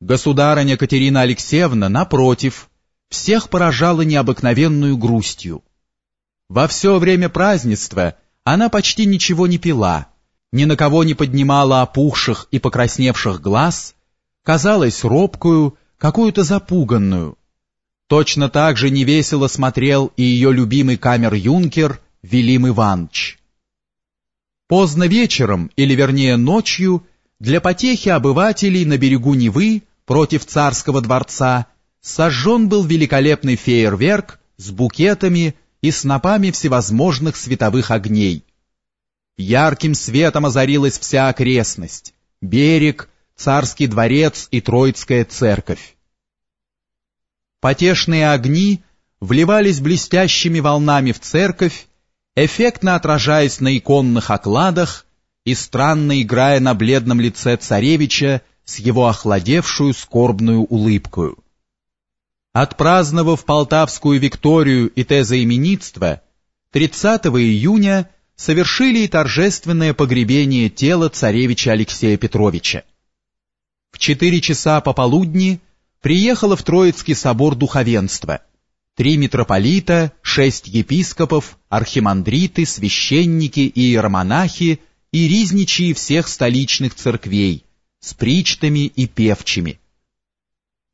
Государыня Катерина Алексеевна, напротив, всех поражала необыкновенную грустью. Во все время празднества она почти ничего не пила, ни на кого не поднимала опухших и покрасневших глаз, казалась робкую, какую-то запуганную. Точно так же невесело смотрел и ее любимый камер-юнкер Велим Иванович. Поздно вечером, или вернее ночью, для потехи обывателей на берегу Невы против царского дворца сожжен был великолепный фейерверк с букетами и снопами всевозможных световых огней. Ярким светом озарилась вся окрестность, берег, царский дворец и Троицкая церковь. Потешные огни вливались блестящими волнами в церковь, эффектно отражаясь на иконных окладах и странно играя на бледном лице царевича с его охладевшую скорбную улыбкою. Отпраздновав Полтавскую Викторию и тезоименитство, 30 июня совершили и торжественное погребение тела царевича Алексея Петровича. В четыре часа пополудни приехало в Троицкий собор духовенства. Три митрополита, шесть епископов, архимандриты, священники и иеромонахи и ризничие всех столичных церквей – с причтами и певчими.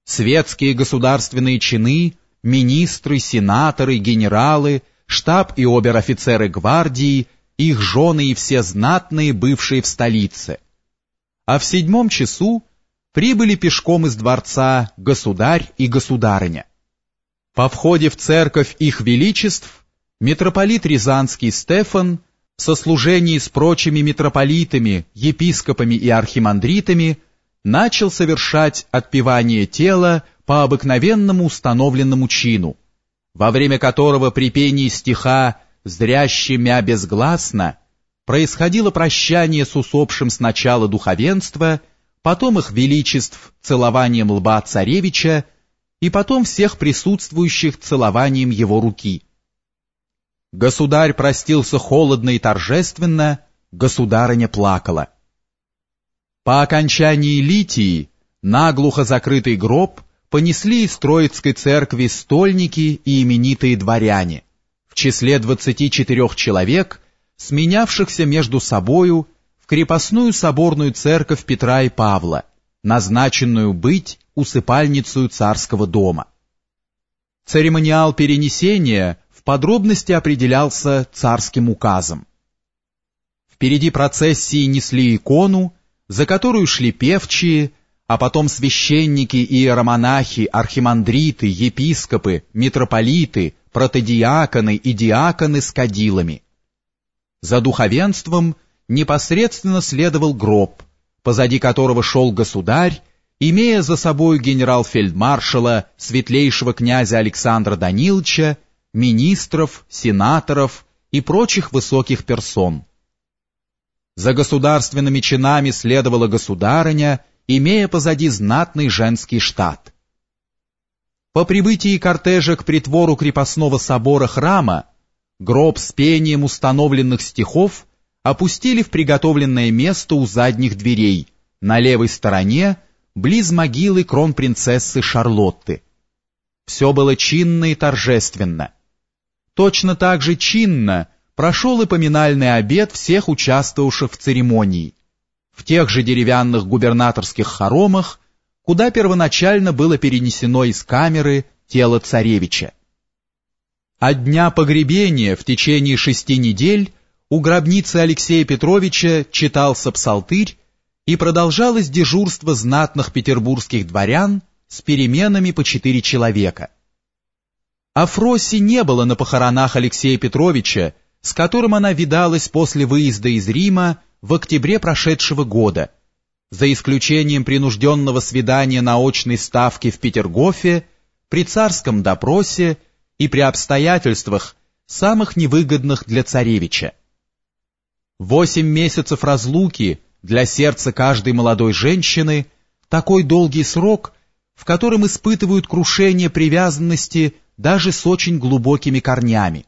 Светские государственные чины, министры, сенаторы, генералы, штаб и обер-офицеры гвардии, их жены и все знатные, бывшие в столице. А в седьмом часу прибыли пешком из дворца государь и государыня. По входе в церковь их величеств митрополит Рязанский Стефан в сослужении с прочими митрополитами, епископами и архимандритами начал совершать отпевание тела по обыкновенному установленному чину, во время которого при пении стиха «Зряще мя безгласно» происходило прощание с усопшим сначала духовенства, потом их величеств целованием лба царевича и потом всех присутствующих целованием его руки. Государь простился холодно и торжественно, государыня плакала. По окончании литии наглухо закрытый гроб понесли из Троицкой церкви стольники и именитые дворяне, в числе 24 человек, сменявшихся между собою в крепостную соборную церковь Петра и Павла, назначенную быть усыпальницей царского дома. Церемониал перенесения подробности определялся царским указом. Впереди процессии несли икону, за которую шли певчие, а потом священники и иеромонахи, архимандриты, епископы, митрополиты, протодиаконы и диаконы с кадилами. За духовенством непосредственно следовал гроб, позади которого шел государь, имея за собой генерал-фельдмаршала светлейшего князя Александра Даниловича министров, сенаторов и прочих высоких персон. За государственными чинами следовала государыня, имея позади знатный женский штат. По прибытии кортежа к притвору крепостного собора храма, гроб с пением установленных стихов опустили в приготовленное место у задних дверей, на левой стороне, близ могилы кронпринцессы Шарлотты. Все было чинно и торжественно. Точно так же чинно прошел и поминальный обед всех участвовавших в церемонии, в тех же деревянных губернаторских хоромах, куда первоначально было перенесено из камеры тело царевича. От дня погребения в течение шести недель у гробницы Алексея Петровича читался псалтырь и продолжалось дежурство знатных петербургских дворян с переменами по четыре человека. Афроси не было на похоронах Алексея Петровича, с которым она видалась после выезда из Рима в октябре прошедшего года, за исключением принужденного свидания на очной ставке в Петергофе, при царском допросе и при обстоятельствах, самых невыгодных для царевича. Восемь месяцев разлуки для сердца каждой молодой женщины – такой долгий срок, в котором испытывают крушение привязанности даже с очень глубокими корнями.